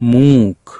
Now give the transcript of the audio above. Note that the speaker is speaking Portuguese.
munk